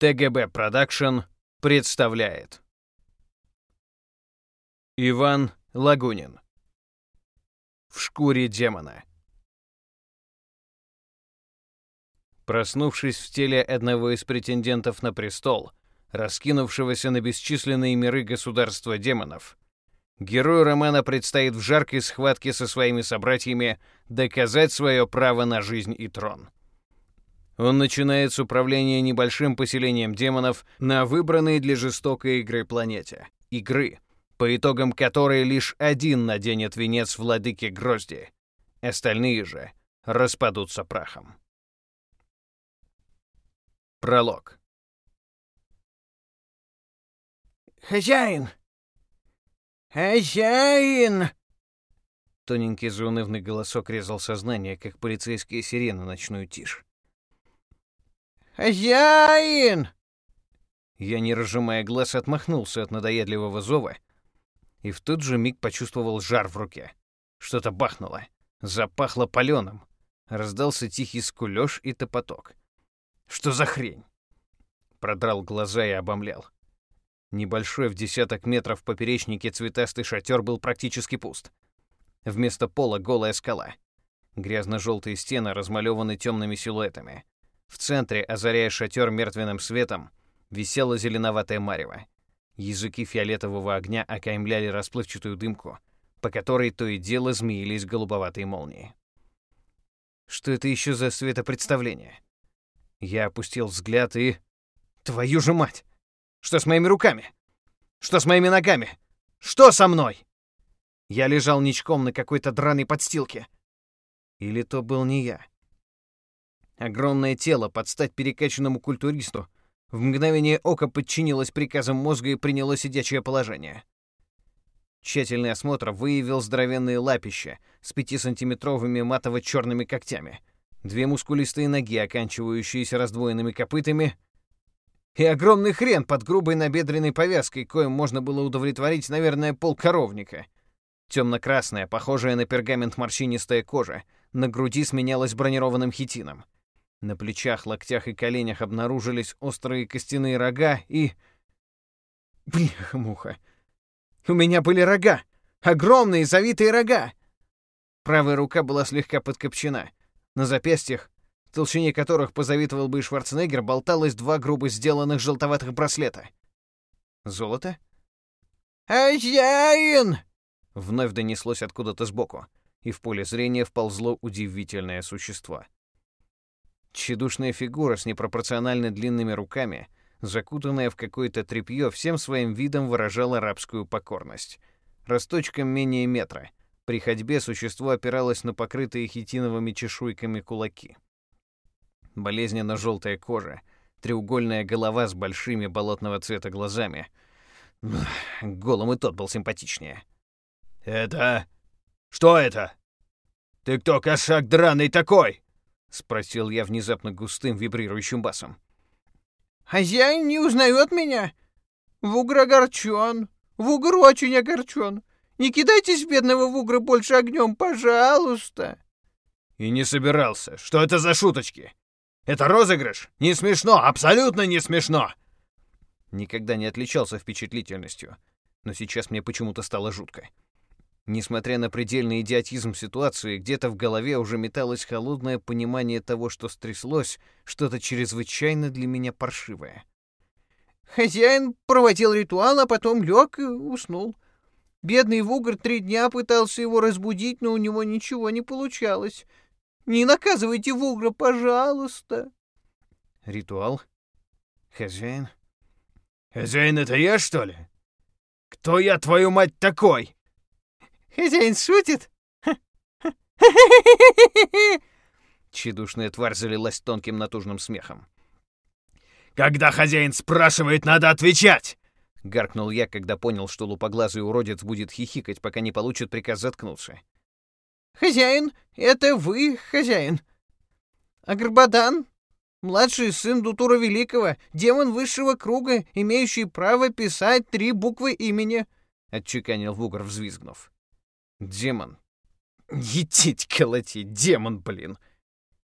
ТГБ Продакшн представляет. Иван Лагунин. В шкуре демона. Проснувшись в теле одного из претендентов на престол, раскинувшегося на бесчисленные миры государства демонов, герою романа предстоит в жаркой схватке со своими собратьями доказать свое право на жизнь и трон. Он начинает с управления небольшим поселением демонов на выбранной для жестокой игры планете. Игры, по итогам которой лишь один наденет венец владыки Грозди. Остальные же распадутся прахом. Пролог. «Хозяин! Хозяин!» Тоненький заунывный голосок резал сознание, как полицейские сирены ночную тишь. «Хозяин!» Я, не разжимая глаз, отмахнулся от надоедливого зова и в тот же миг почувствовал жар в руке. Что-то бахнуло, запахло паленым, раздался тихий скулёж и топоток. Что за хрень? Продрал глаза и обомлел. Небольшой в десяток метров поперечнике цветастый шатер был практически пуст. Вместо пола голая скала. Грязно-желтые стены размалеваны темными силуэтами. В центре, озаряя шатер мертвенным светом, висело зеленоватое марево. Языки фиолетового огня окаймляли расплывчатую дымку, по которой то и дело змеились голубоватые молнии. Что это еще за светопредставление? Я опустил взгляд и... Твою же мать! Что с моими руками? Что с моими ногами? Что со мной? Я лежал ничком на какой-то драной подстилке. Или то был не я? Огромное тело, под стать перекачанному культуристу, в мгновение ока подчинилось приказам мозга и приняло сидячее положение. Тщательный осмотр выявил здоровенные лапища с пятисантиметровыми матово-черными когтями, две мускулистые ноги, оканчивающиеся раздвоенными копытами, и огромный хрен под грубой набедренной повязкой, коим можно было удовлетворить, наверное, полкоровника. Темно-красная, похожая на пергамент морщинистая кожа, на груди сменялась бронированным хитином — на плечах, локтях и коленях обнаружились острые костяные рога и... Бляха-муха. У меня были рога! Огромные завитые рога! Правая рука была слегка подкопчена. На запястьях, толщине которых позавитывал бы и Шварценеггер, болталось два грубо сделанных желтоватых браслета. Золото? «Хозяин!» Вновь донеслось откуда-то сбоку, и в поле зрения вползло удивительное существо. Тщедушная фигура с непропорционально длинными руками, закутанная в какое-то тряпье, всем своим видом выражала рабскую покорность. Росточком менее метра. При ходьбе существо опиралось на покрытые хитиновыми чешуйками кулаки. Болезненно желтая кожа, треугольная голова с большими болотного цвета глазами. Голым и тот был симпатичнее. «Это... что это? Ты кто, кошак драный такой?» — спросил я внезапно густым вибрирующим басом. «Хозяин не узнает меня. Вугр огорчен. Вугр очень огорчен. Не кидайтесь бедного Вугра больше огнем, пожалуйста!» «И не собирался. Что это за шуточки? Это розыгрыш? Не смешно, абсолютно не смешно!» Никогда не отличался впечатлительностью, но сейчас мне почему-то стало жутко. Несмотря на предельный идиотизм ситуации, где-то в голове уже металось холодное понимание того, что стряслось, что-то чрезвычайно для меня паршивое. Хозяин проводил ритуал, а потом лег и уснул. Бедный Вугр три дня пытался его разбудить, но у него ничего не получалось. Не наказывайте Вугра, пожалуйста. Ритуал? Хозяин? Хозяин это я, что ли? Кто я, твою мать, такой? Хозяин шутит? Чедушная тварь залилась тонким натужным смехом. «Когда хозяин спрашивает, надо отвечать!» Гаркнул я, когда понял, что лупоглазый уродец будет хихикать, пока не получит приказ заткнуться. «Хозяин, это вы, хозяин. Агрбадан, младший сын Дутура Великого, демон высшего круга, имеющий право писать три буквы имени», — отчеканил Вугр, взвизгнув. Демон. Етить колотить, демон, блин.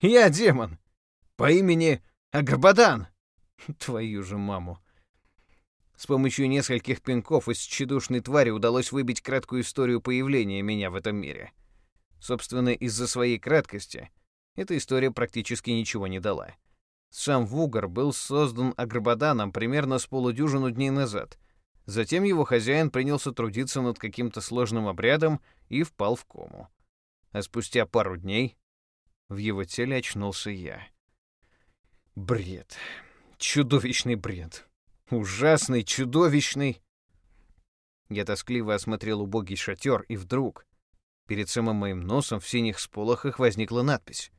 Я демон. По имени Агрбадан. Твою же маму. С помощью нескольких пинков из тщедушной твари удалось выбить краткую историю появления меня в этом мире. Собственно, из-за своей краткости эта история практически ничего не дала. Сам Вугар был создан Агрбаданом примерно с полудюжину дней назад. Затем его хозяин принялся трудиться над каким-то сложным обрядом и впал в кому. А спустя пару дней в его теле очнулся я. Бред. Чудовищный бред. Ужасный, чудовищный. Я тоскливо осмотрел убогий шатер, и вдруг перед самым моим носом в синих сполохах возникла надпись.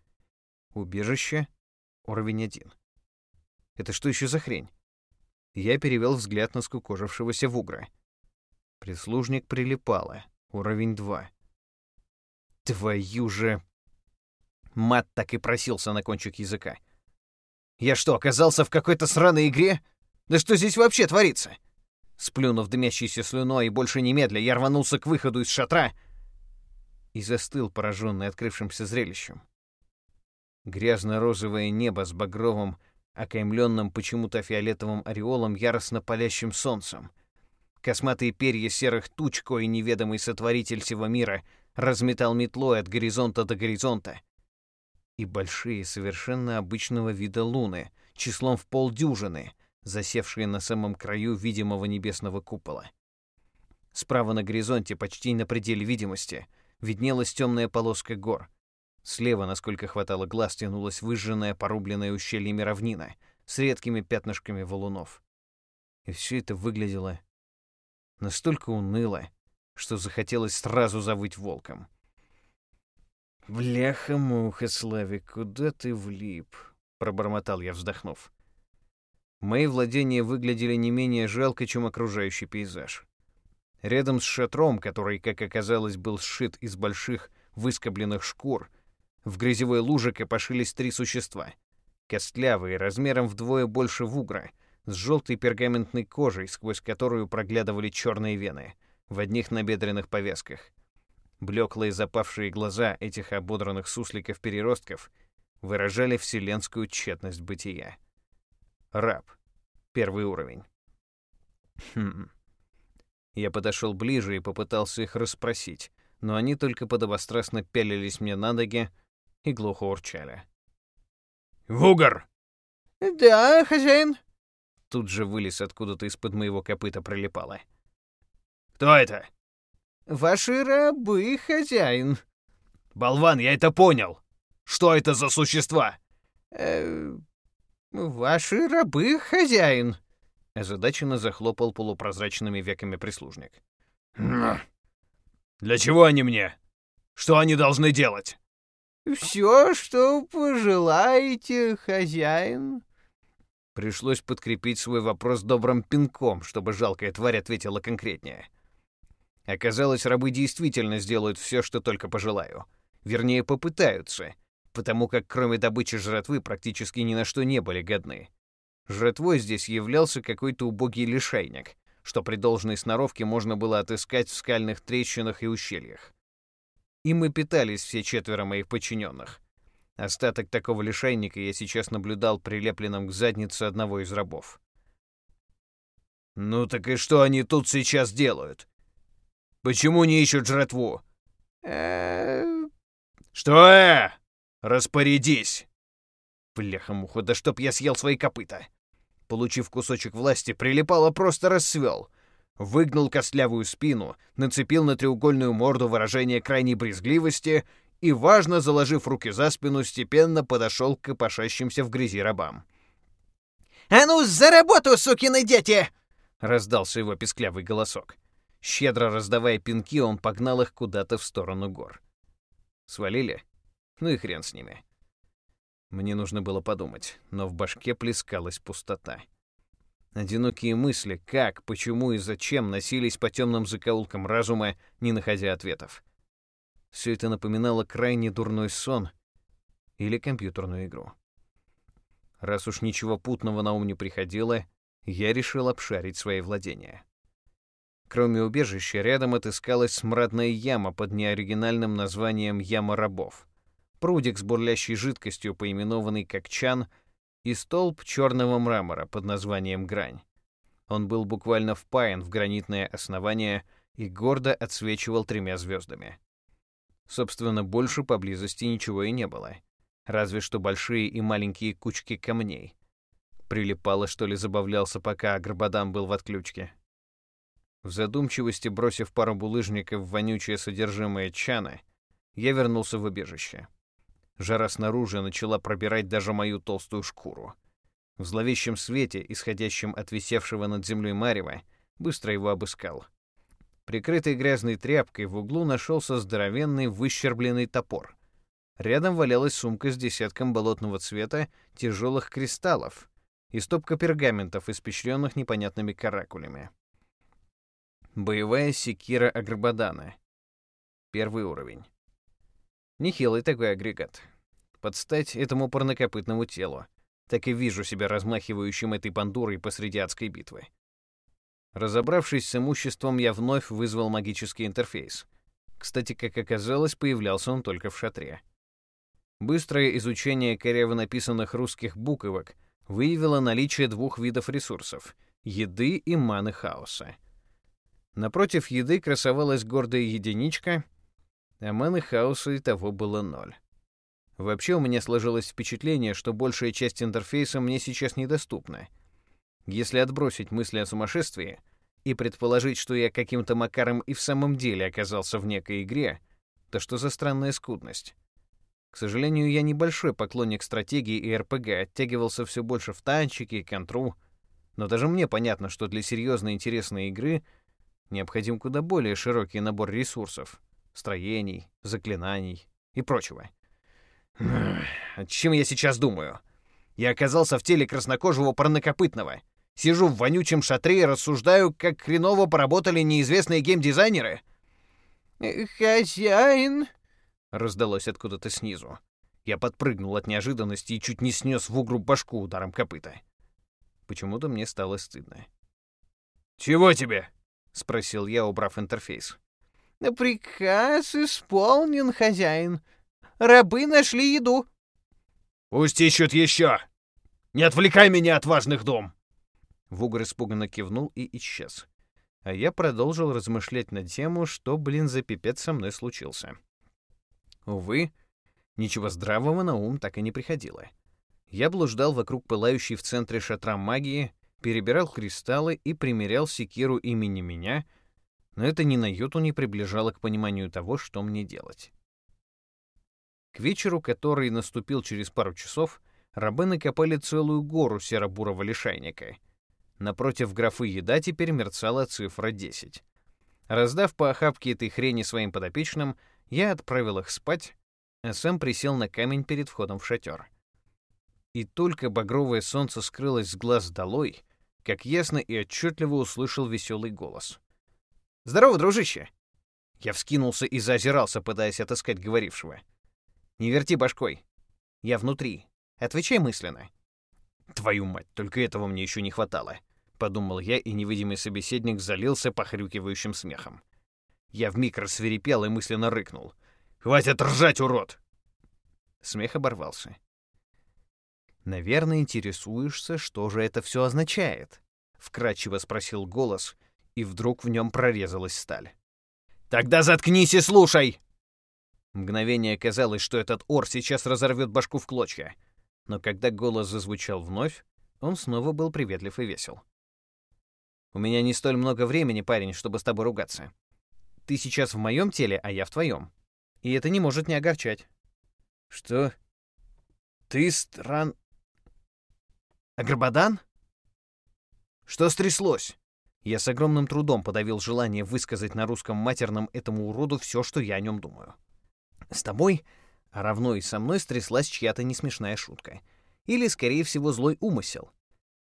«Убежище Уровень один. Это что еще за хрень? Я перевел взгляд на скукожившегося вугра. Прислужник прилипала. Уровень два. Твою же... Мат так и просился на кончик языка. Я что, оказался в какой-то сраной игре? Да что здесь вообще творится? Сплюнув дымящейся слюной и больше немедля, я рванулся к выходу из шатра и застыл, пораженный открывшимся зрелищем. Грязно-розовое небо с багровым, окаймленным почему-то фиолетовым ореолом яростно палящим солнцем. Косматые перья серых туч, кой неведомый сотворитель всего мира разметал метлой от горизонта до горизонта. И большие, совершенно обычного вида луны, числом в полдюжины, засевшие на самом краю видимого небесного купола. Справа на горизонте, почти на пределе видимости, виднелась темная полоска гор, Слева, насколько хватало глаз, тянулась выжженная, порубленная ущельями равнина с редкими пятнышками валунов. И все это выглядело настолько уныло, что захотелось сразу завыть волком. «Бляха-муха, Славик, куда ты влип?» — пробормотал я, вздохнув. Мои владения выглядели не менее жалко, чем окружающий пейзаж. Рядом с шатром, который, как оказалось, был сшит из больших выскобленных шкур, в грязевой луже копошились три существа. Костлявые, размером вдвое больше вугра, с желтой пергаментной кожей, сквозь которую проглядывали черные вены, в одних набедренных повязках. Блеклые запавшие глаза этих ободранных сусликов-переростков выражали вселенскую тщетность бытия. Раб. Первый уровень. Хм. Я подошел ближе и попытался их расспросить, но они только подобострастно пялились мне на ноги, и глухо урчали. «Вугар!» «Да, хозяин?» Тут же вылез откуда-то из-под моего копыта прилипало. «Кто это?» «Ваши рабы, хозяин». «Болван, я это понял! Что это за существа?» «Э, «Ваши рабы, хозяин», — озадаченно захлопал полупрозрачными веками прислужник. «Для чего они мне? Что они должны делать?» «Все, что пожелаете, хозяин». Пришлось подкрепить свой вопрос добрым пинком, чтобы жалкая тварь ответила конкретнее. Оказалось, рабы действительно сделают все, что только пожелаю. Вернее, попытаются, потому как кроме добычи жратвы практически ни на что не были годны. Жратвой здесь являлся какой-то убогий лишайник, что при должной сноровке можно было отыскать в скальных трещинах и ущельях. И мы питались все четверо моих подчиненных. Остаток такого лишайника я сейчас наблюдал прилепленным к заднице одного из рабов. «Ну так и что они тут сейчас делают? Почему не ищут жратву?» «Что, э? Распорядись!» Бляха-муха, да чтоб я съел свои копыта! Получив кусочек власти, прилипало просто расцвел — выгнул костлявую спину, нацепил на треугольную морду выражение крайней брезгливости и, важно заложив руки за спину, степенно подошел к копошащимся в грязи рабам. «А ну, за работу, сукины дети!» — раздался его песклявый голосок. Щедро раздавая пинки, он погнал их куда-то в сторону гор. Свалили? Ну и хрен с ними. Мне нужно было подумать, но в башке плескалась пустота. Одинокие мысли, как, почему и зачем носились по темным закоулкам разума, не находя ответов. Все это напоминало крайне дурной сон или компьютерную игру. Раз уж ничего путного на ум не приходило, я решил обшарить свои владения. Кроме убежища, рядом отыскалась смрадная яма под неоригинальным названием «Яма рабов». Прудик с бурлящей жидкостью, поименованный как чан, и столб черного мрамора под названием «Грань». Он был буквально впаян в гранитное основание и гордо отсвечивал тремя звездами. Собственно, больше поблизости ничего и не было. Разве что большие и маленькие кучки камней. Прилипало, что ли, забавлялся, пока Агрбадан был в отключке. В задумчивости, бросив пару булыжников в вонючее содержимое чана, я вернулся в убежище. Жара снаружи начала пробирать даже мою толстую шкуру. В зловещем свете, исходящем от висевшего над землей марева, быстро его обыскал. Прикрытый грязной тряпкой в углу нашелся здоровенный выщербленный топор. Рядом валялась сумка с десятком болотного цвета тяжелых кристаллов и стопка пергаментов, испещренных непонятными каракулями. Боевая секира Агрбадана. Первый уровень. Нехилый такой агрегат. Под стать этому парнокопытному телу. Так и вижу себя размахивающим этой бандурой посреди адской битвы. Разобравшись с имуществом, я вновь вызвал магический интерфейс. Кстати, как оказалось, появлялся он только в шатре. Быстрое изучение корево написанных русских буквок выявило наличие двух видов ресурсов — еды и маны хаоса. Напротив еды красовалась гордая единичка, а маны хаоса и того было ноль. Вообще у меня сложилось впечатление, что большая часть интерфейса мне сейчас недоступна. Если отбросить мысли о сумасшествии и предположить, что я каким-то макаром и в самом деле оказался в некой игре, то что за странная скудность? К сожалению, я небольшой поклонник стратегии и РПГ, оттягивался все больше в танчики и контру, но даже мне понятно, что для серьезной интересной игры — необходим куда более широкий набор ресурсов, строений, заклинаний и прочего. О чем я сейчас думаю? Я оказался в теле краснокожего парнокопытного. Сижу в вонючем шатре и рассуждаю, как хреново поработали неизвестные геймдизайнеры. «Э, «Хозяин!» — раздалось откуда-то снизу. Я подпрыгнул от неожиданности и чуть не снес в угру башку ударом копыта. Почему-то мне стало стыдно. «Чего тебе?» — спросил я, убрав интерфейс. «Приказ исполнен, хозяин. Рабы нашли еду». «Пусть ищут еще! Не отвлекай меня от важных дом!» Вугр испуганно кивнул и исчез. А я продолжил размышлять на тему, что, блин, за пипец со мной случился. Увы, ничего здравого на ум так и не приходило. Я блуждал вокруг пылающей в центре шатра магии, перебирал кристаллы и примерял секиру имени меня, но это ни на йоту не приближало к пониманию того, что мне делать. К вечеру, который наступил через пару часов, рабы накопали целую гору серо-бурого лишайника. Напротив графы «Еда» теперь мерцала цифра 10. Раздав по охапке этой хрени своим подопечным, я отправил их спать, а сам присел на камень перед входом в шатер. И только багровое солнце скрылось с глаз долой, как ясно и отчетливо услышал веселый голос. «Здорово, дружище!» Я вскинулся и заозирался, пытаясь отыскать говорившего. «Не верти башкой. Я внутри. Отвечай мысленно». «Твою мать, только этого мне еще не хватало», — подумал я, и невидимый собеседник залился похрюкивающим смехом. Я вмиг рассверепел и мысленно рыкнул. «Хватит ржать, урод!» Смех оборвался. Наверное, интересуешься, что же это все означает? Вкратчиво спросил голос, и вдруг в нем прорезалась сталь. Тогда заткнись и слушай! Мгновение казалось, что этот ор сейчас разорвет башку в клочья. Но когда голос зазвучал вновь, он снова был приветлив и весел. «У меня не столь много времени, парень, чтобы с тобой ругаться. Ты сейчас в моем теле, а я в твоем. И это не может не огорчать». «Что? Ты стран...» Агрбадан? Что стряслось? Я с огромным трудом подавил желание высказать на русском матерном этому уроду все, что я о нем думаю. С тобой, а равно и со мной, стряслась чья-то несмешная шутка. Или, скорее всего, злой умысел.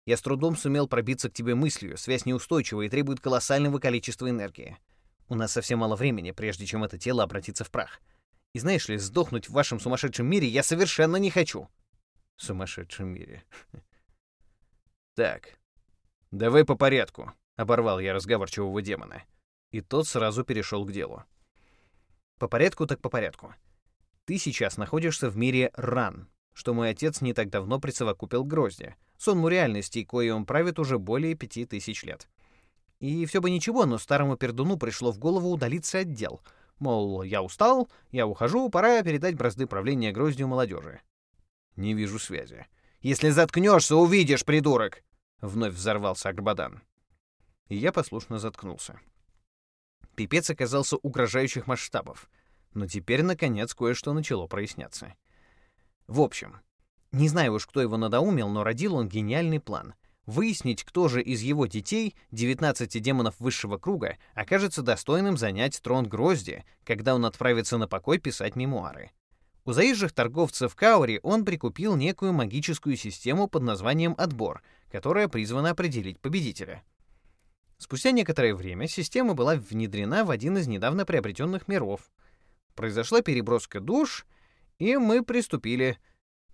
Я с трудом сумел пробиться к тебе мыслью, связь неустойчива и требует колоссального количества энергии. У нас совсем мало времени, прежде чем это тело обратится в прах. И знаешь ли, сдохнуть в вашем сумасшедшем мире я совершенно не хочу. Сумасшедшем мире. «Так, давай по порядку», — оборвал я разговорчивого демона. И тот сразу перешел к делу. «По порядку так по порядку. Ты сейчас находишься в мире Ран, что мой отец не так давно присовокупил грозди, сонму реальностей, коей он правит уже более пяти тысяч лет. И все бы ничего, но старому пердуну пришло в голову удалиться от дел. Мол, я устал, я ухожу, пора передать бразды правления гроздью молодежи. Не вижу связи. Если заткнешься, увидишь, придурок! Вновь взорвался Акбадан. И я послушно заткнулся. Пипец оказался угрожающих масштабов. Но теперь, наконец, кое-что начало проясняться. В общем, не знаю уж, кто его надоумил, но родил он гениальный план. Выяснить, кто же из его детей, 19 демонов высшего круга, окажется достойным занять трон Грозди, когда он отправится на покой писать мемуары. У заезжих торговцев Каури он прикупил некую магическую систему под названием «Отбор», которая призвана определить победителя. Спустя некоторое время система была внедрена в один из недавно приобретенных миров. Произошла переброска душ, и мы приступили.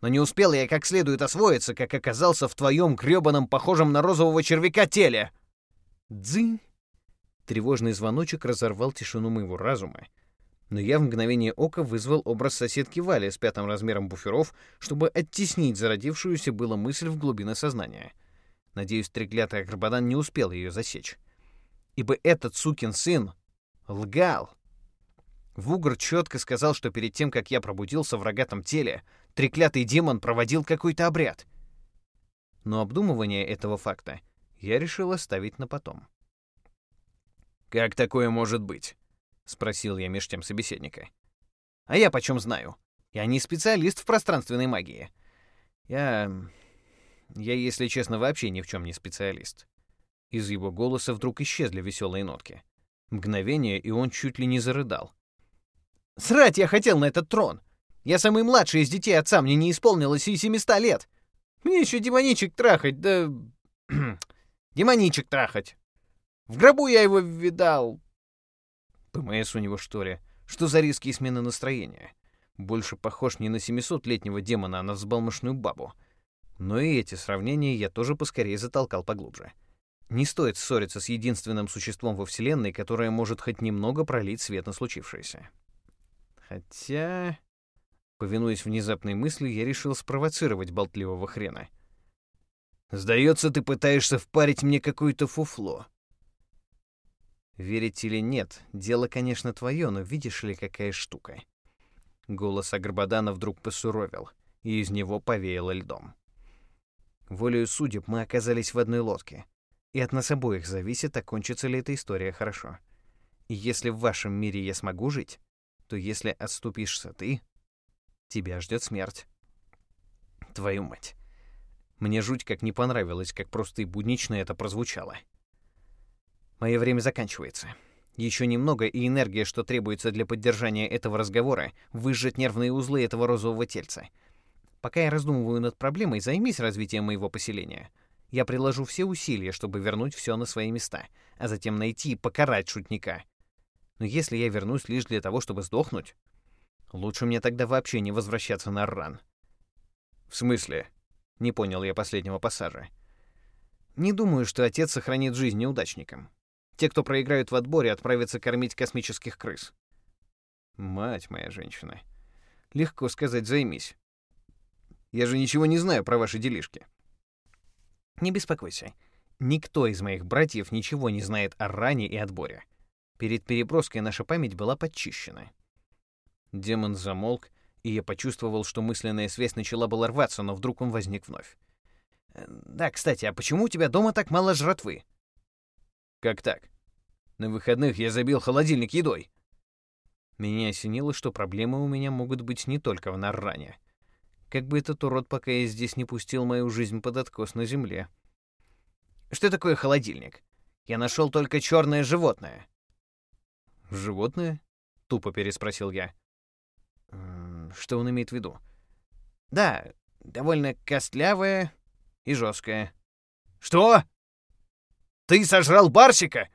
Но не успел я как следует освоиться, как оказался в твоем грёбаном, похожем на розового червяка теле. Дзынь! Тревожный звоночек разорвал тишину моего разума, но я в мгновение ока вызвал образ соседки Вали с пятым размером буферов, чтобы оттеснить зародившуюся было мысль в глубины сознания. Надеюсь, треклятый Акробадан не успел ее засечь. Ибо этот сукин сын лгал. Вугр четко сказал, что перед тем, как я пробудился в рогатом теле, треклятый демон проводил какой-то обряд. Но обдумывание этого факта я решил оставить на потом. «Как такое может быть?» — спросил я меж тем собеседника. «А я почем знаю? Я не специалист в пространственной магии. Я... я, если честно, вообще ни в чем не специалист». Из его голоса вдруг исчезли веселые нотки. Мгновение, и он чуть ли не зарыдал. «Срать я хотел на этот трон! Я самый младший из детей отца, мне не исполнилось и семиста лет! Мне еще демоничек трахать, да... демоничек трахать! В гробу я его видал, ПМС у него, что ли? Что за риски и смены настроения? Больше похож не на 700-летнего демона, а на взбалмошную бабу. Но и эти сравнения я тоже поскорее затолкал поглубже. Не стоит ссориться с единственным существом во Вселенной, которое может хоть немного пролить свет на случившееся. Хотя... Повинуясь внезапной мысли, я решил спровоцировать болтливого хрена. «Сдается, ты пытаешься впарить мне какое-то фуфло. Верить или нет, дело, конечно, твое, но видишь ли, какая штука. Голос Агрбадана вдруг посуровил, и из него повеяло льдом. Волею судеб мы оказались в одной лодке, и от нас обоих зависит, окончится ли эта история хорошо. И если в вашем мире я смогу жить, то если отступишься ты, тебя ждет смерть. Твою мать. Мне жуть как не понравилось, как просто и буднично это прозвучало. Мое время заканчивается. Еще немного, и энергия, что требуется для поддержания этого разговора, выжжет нервные узлы этого розового тельца. Пока я раздумываю над проблемой, займись развитием моего поселения. Я приложу все усилия, чтобы вернуть все на свои места, а затем найти и покарать шутника. Но если я вернусь лишь для того, чтобы сдохнуть, лучше мне тогда вообще не возвращаться на ран. В смысле? Не понял я последнего пассажа. Не думаю, что отец сохранит жизнь неудачникам. Те, кто проиграют в отборе, отправятся кормить космических крыс. Мать моя женщина. Легко сказать, займись. Я же ничего не знаю про ваши делишки. Не беспокойся. Никто из моих братьев ничего не знает о ране и отборе. Перед переброской наша память была подчищена. Демон замолк, и я почувствовал, что мысленная связь начала была рваться, но вдруг он возник вновь. «Э, «Да, кстати, а почему у тебя дома так мало жратвы?» Как так? На выходных я забил холодильник едой. Меня осенило, что проблемы у меня могут быть не только в Нарране. Как бы этот урод, пока я здесь не пустил мою жизнь под откос на земле. Что такое холодильник? Я нашел только черное животное. Животное? Тупо переспросил я. Что он имеет в виду? Да, довольно костлявое и жесткое. Что? Ты сожрал барсика?